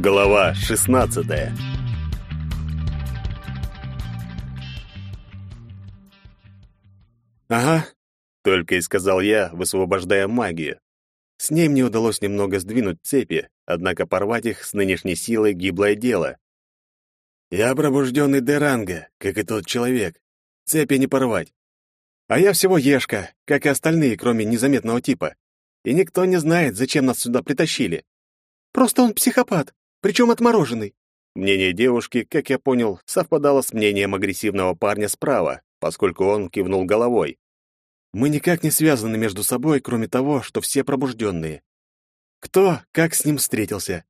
Глава 16. Ага, только и сказал я, высвобождая магию. С ней мне удалось немного сдвинуть цепи, однако порвать их с нынешней силой гиблое дело. Я пробужденный Деранга, как и тот человек. Цепи не порвать. А я всего Ешка, как и остальные, кроме незаметного типа. И никто не знает, зачем нас сюда притащили. Просто он психопат, причем отмороженный. Мнение девушки, как я понял, совпадало с мнением агрессивного парня справа, поскольку он кивнул головой. Мы никак не связаны между собой, кроме того, что все пробужденные. Кто, как с ним встретился?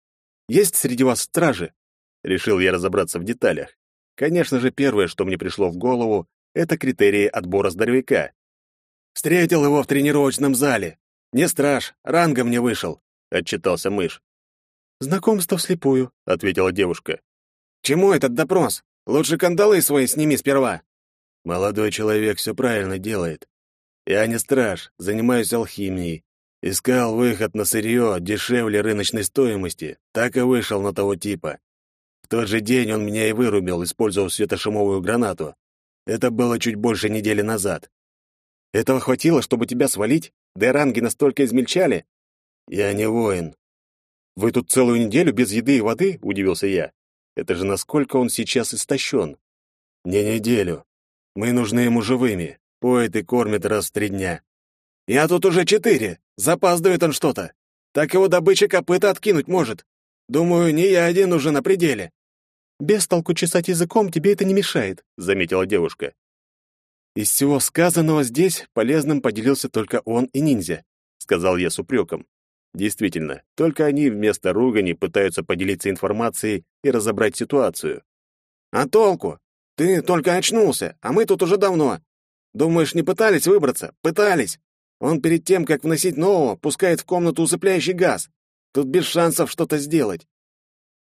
Есть среди вас стражи? Решил я разобраться в деталях. Конечно же, первое, что мне пришло в голову, это критерии отбора здоровяка. Встретил его в тренировочном зале. Не страж, рангом не вышел, отчитался мышь. Знакомство вслепую, ответила девушка. Чему этот допрос? Лучше кандалы свои сними сперва. Молодой человек все правильно делает. Я не страж, занимаюсь алхимией. Искал выход на сырье дешевле рыночной стоимости, так и вышел на того типа. В тот же день он меня и вырубил, использовав светошумовую гранату. Это было чуть больше недели назад. Этого хватило, чтобы тебя свалить? Деранги настолько измельчали? Я не воин. Вы тут целую неделю без еды и воды? Удивился я. Это же насколько он сейчас истощен. Не неделю. Мы нужны ему живыми. Поет и кормит раз в три дня. Я тут уже четыре. Запаздывает он что-то. Так его добыча копыта откинуть может. Думаю, не я один уже на пределе. Без толку чесать языком тебе это не мешает, заметила девушка. Из всего сказанного здесь полезным поделился только он и ниндзя, сказал я с упреком. Действительно, только они вместо ругани пытаются поделиться информацией и разобрать ситуацию. А толку? Ты только очнулся, а мы тут уже давно. Думаешь, не пытались выбраться? Пытались. Он перед тем, как вносить нового, пускает в комнату усыпляющий газ. Тут без шансов что-то сделать.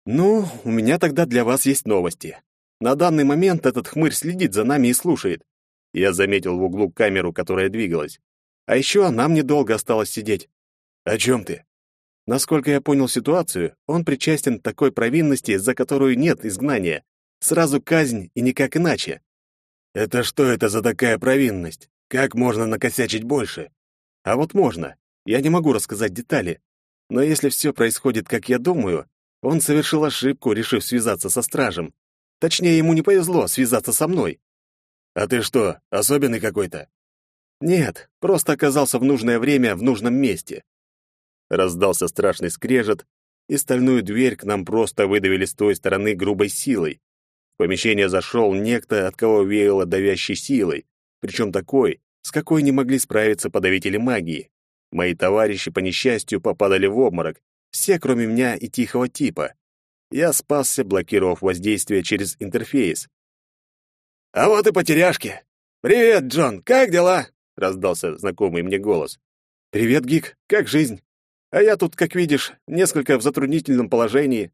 Ну, у меня тогда для вас есть новости. На данный момент этот хмырь следит за нами и слушает. Я заметил в углу камеру, которая двигалась. А еще нам недолго осталось сидеть. О чем ты? Насколько я понял ситуацию, он причастен к такой провинности, за которую нет изгнания. Сразу казнь и никак иначе. Это что это за такая провинность? Как можно накосячить больше? А вот можно. Я не могу рассказать детали. Но если все происходит, как я думаю, он совершил ошибку, решив связаться со стражем. Точнее, ему не повезло связаться со мной. А ты что, особенный какой-то? Нет, просто оказался в нужное время в нужном месте. Раздался страшный скрежет, и стальную дверь к нам просто выдавили с той стороны грубой силой. В помещение зашел некто, от кого веяло давящей силой, причем такой, с какой не могли справиться подавители магии. Мои товарищи, по несчастью, попадали в обморок, все, кроме меня и тихого типа. Я спасся, блокировав воздействие через интерфейс. «А вот и потеряшки! Привет, Джон, как дела?» — раздался знакомый мне голос. «Привет, Гик, как жизнь? А я тут, как видишь, несколько в затруднительном положении».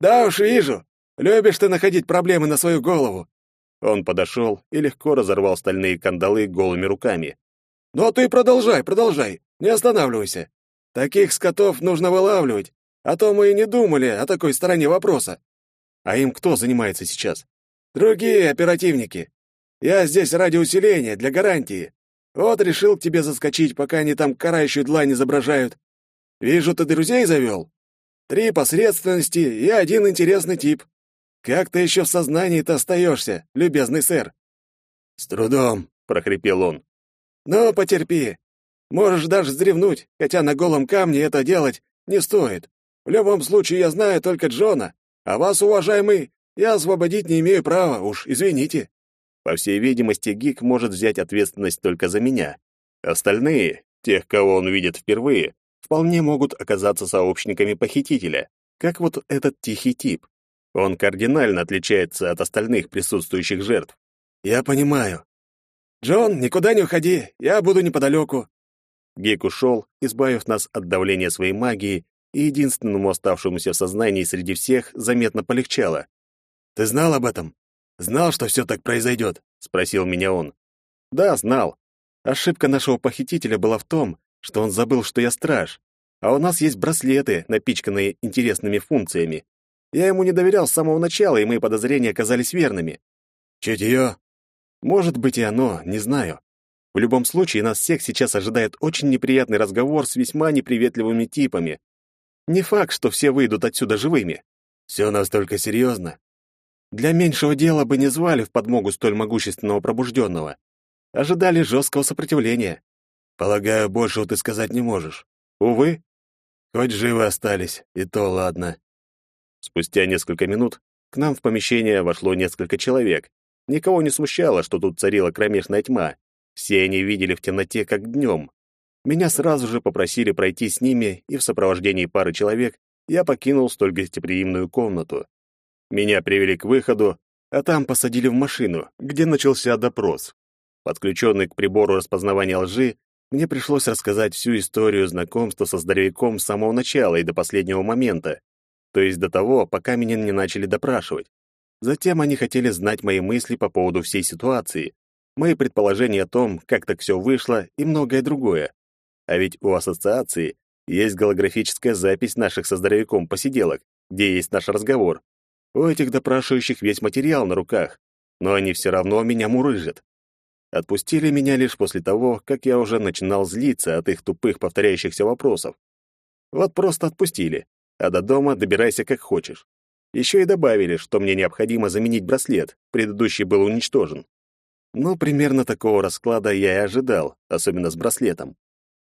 «Да уж вижу. Любишь ты находить проблемы на свою голову». Он подошел и легко разорвал стальные кандалы голыми руками. «Ну ты продолжай, продолжай, не останавливайся. Таких скотов нужно вылавливать, а то мы и не думали о такой стороне вопроса. А им кто занимается сейчас? Другие оперативники. Я здесь ради усиления, для гарантии. Вот решил к тебе заскочить, пока они там карающую длань изображают. Вижу, ты друзей завел. Три посредственности и один интересный тип. Как ты еще в сознании-то остаешься, любезный сэр? С трудом, прохрипел он. Ну, потерпи. Можешь даже вздревнуть, хотя на голом камне это делать не стоит. В любом случае, я знаю только Джона, а вас, уважаемый, я освободить не имею права, уж извините». По всей видимости, Гик может взять ответственность только за меня. Остальные, тех, кого он видит впервые, вполне могут оказаться сообщниками похитителя, как вот этот тихий тип. Он кардинально отличается от остальных присутствующих жертв. «Я понимаю. Джон, никуда не уходи, я буду неподалеку. Гейк ушел, избавив нас от давления своей магии, и единственному оставшемуся в сознании среди всех заметно полегчало. «Ты знал об этом? Знал, что все так произойдет?» — спросил меня он. «Да, знал. Ошибка нашего похитителя была в том, что он забыл, что я страж. А у нас есть браслеты, напичканные интересными функциями. Я ему не доверял с самого начала, и мои подозрения оказались верными. Чутье? Может быть и оно, не знаю. В любом случае, нас всех сейчас ожидает очень неприятный разговор с весьма неприветливыми типами. Не факт, что все выйдут отсюда живыми. Все настолько серьезно. Для меньшего дела бы не звали в подмогу столь могущественного пробужденного. Ожидали жесткого сопротивления. Полагаю, большего ты сказать не можешь. Увы. Хоть живы остались, и то ладно. Спустя несколько минут к нам в помещение вошло несколько человек. Никого не смущало, что тут царила кромешная тьма. Все они видели в темноте, как днем. Меня сразу же попросили пройти с ними, и в сопровождении пары человек я покинул столь гостеприимную комнату. Меня привели к выходу, а там посадили в машину, где начался допрос. Подключенный к прибору распознавания лжи, мне пришлось рассказать всю историю знакомства со здоровяком с самого начала и до последнего момента то есть до того, пока меня не начали допрашивать. Затем они хотели знать мои мысли по поводу всей ситуации, мои предположения о том, как так все вышло и многое другое. А ведь у ассоциации есть голографическая запись наших со здоровяком посиделок, где есть наш разговор. У этих допрашивающих весь материал на руках, но они все равно меня мурыжат. Отпустили меня лишь после того, как я уже начинал злиться от их тупых повторяющихся вопросов. Вот просто отпустили а до дома добирайся как хочешь. Еще и добавили, что мне необходимо заменить браслет, предыдущий был уничтожен. Ну, примерно такого расклада я и ожидал, особенно с браслетом.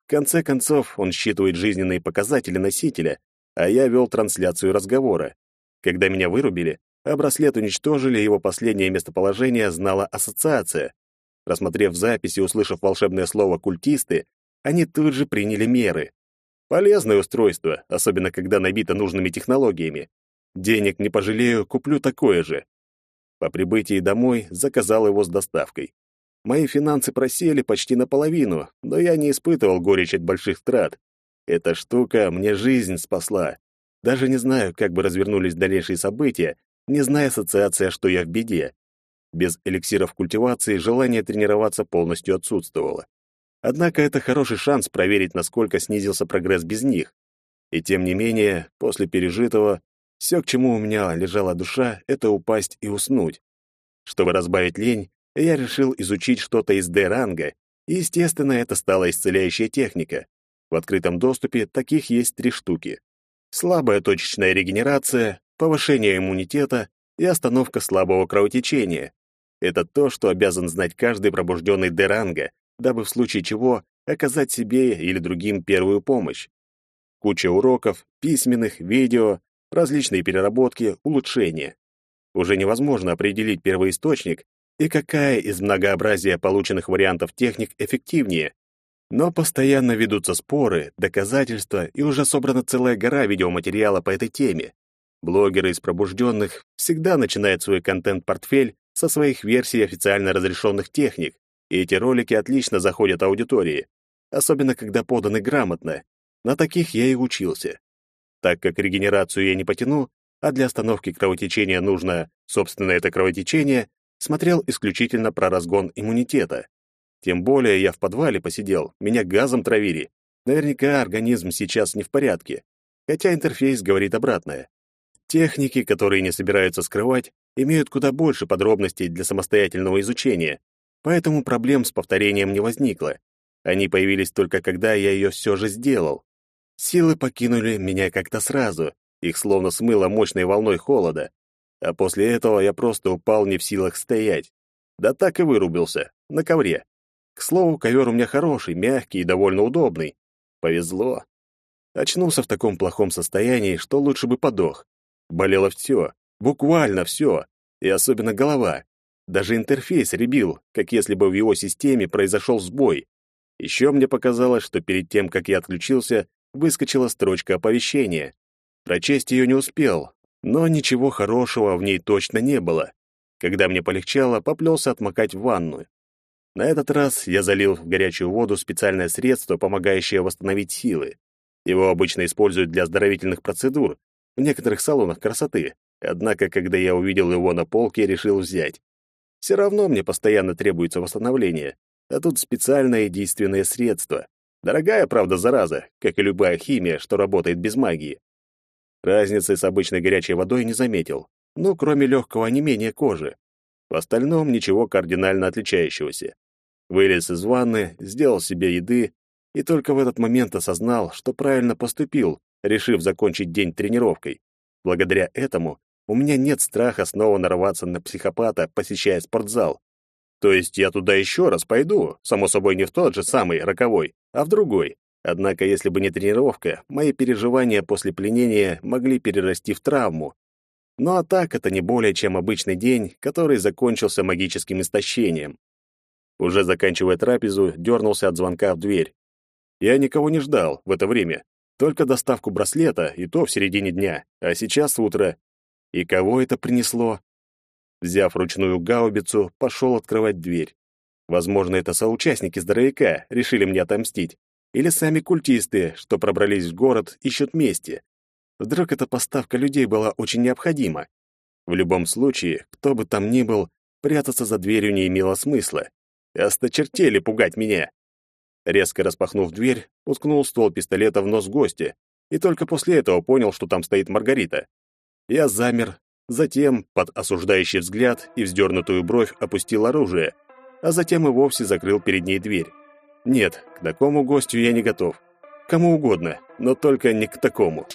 В конце концов, он считывает жизненные показатели носителя, а я вел трансляцию разговора. Когда меня вырубили, а браслет уничтожили, его последнее местоположение знала ассоциация. Рассмотрев запись и услышав волшебное слово «культисты», они тут же приняли меры. Полезное устройство, особенно когда набито нужными технологиями. Денег не пожалею, куплю такое же. По прибытии домой заказал его с доставкой. Мои финансы просели почти наполовину, но я не испытывал горечь от больших трат. Эта штука мне жизнь спасла. Даже не знаю, как бы развернулись дальнейшие события, не зная ассоциация, что я в беде. Без эликсиров культивации желание тренироваться полностью отсутствовало. Однако это хороший шанс проверить, насколько снизился прогресс без них. И тем не менее, после пережитого, все, к чему у меня лежала душа, это упасть и уснуть. Чтобы разбавить лень, я решил изучить что-то из Д-ранга, и, естественно, это стала исцеляющая техника. В открытом доступе таких есть три штуки. Слабая точечная регенерация, повышение иммунитета и остановка слабого кровотечения. Это то, что обязан знать каждый пробужденный Д-ранга, дабы в случае чего оказать себе или другим первую помощь. Куча уроков, письменных, видео, различные переработки, улучшения. Уже невозможно определить первоисточник и какая из многообразия полученных вариантов техник эффективнее. Но постоянно ведутся споры, доказательства, и уже собрана целая гора видеоматериала по этой теме. Блогеры из пробужденных всегда начинают свой контент-портфель со своих версий официально разрешенных техник, и эти ролики отлично заходят аудитории, особенно когда поданы грамотно. На таких я и учился. Так как регенерацию я не потяну, а для остановки кровотечения нужно, собственно, это кровотечение, смотрел исключительно про разгон иммунитета. Тем более я в подвале посидел, меня газом травили. Наверняка организм сейчас не в порядке, хотя интерфейс говорит обратное. Техники, которые не собираются скрывать, имеют куда больше подробностей для самостоятельного изучения, поэтому проблем с повторением не возникло. Они появились только когда я ее все же сделал. Силы покинули меня как-то сразу, их словно смыло мощной волной холода, а после этого я просто упал не в силах стоять. Да так и вырубился, на ковре. К слову, ковер у меня хороший, мягкий и довольно удобный. Повезло. Очнулся в таком плохом состоянии, что лучше бы подох. Болело все, буквально все, и особенно голова. Даже интерфейс ребил, как если бы в его системе произошел сбой. Еще мне показалось, что перед тем, как я отключился, выскочила строчка оповещения. Прочесть ее не успел, но ничего хорошего в ней точно не было. Когда мне полегчало, поплелся отмокать в ванную. На этот раз я залил в горячую воду специальное средство, помогающее восстановить силы. Его обычно используют для оздоровительных процедур в некоторых салонах красоты. Однако, когда я увидел его на полке, решил взять. Все равно мне постоянно требуется восстановление, а тут специальное действенное средство. Дорогая, правда, зараза, как и любая химия, что работает без магии. Разницы с обычной горячей водой не заметил, ну, кроме легкого онемения кожи. В остальном ничего кардинально отличающегося. Вылез из ванны, сделал себе еды и только в этот момент осознал, что правильно поступил, решив закончить день тренировкой. Благодаря этому у меня нет страха снова нарваться на психопата, посещая спортзал. То есть я туда еще раз пойду, само собой не в тот же самый роковой, а в другой. Однако, если бы не тренировка, мои переживания после пленения могли перерасти в травму. Ну а так это не более чем обычный день, который закончился магическим истощением. Уже заканчивая трапезу, дернулся от звонка в дверь. Я никого не ждал в это время, только доставку браслета, и то в середине дня, а сейчас утро. И кого это принесло? Взяв ручную гаубицу, пошел открывать дверь. Возможно, это соучастники здоровяка решили мне отомстить. Или сами культисты, что пробрались в город, ищут мести. Вдруг эта поставка людей была очень необходима. В любом случае, кто бы там ни был, прятаться за дверью не имело смысла. Осточертели пугать меня. Резко распахнув дверь, уткнул ствол пистолета в нос гостя и только после этого понял, что там стоит Маргарита. Я замер, затем, под осуждающий взгляд и вздернутую бровь, опустил оружие, а затем и вовсе закрыл перед ней дверь. Нет, к такому гостю я не готов. Кому угодно, но только не к такому.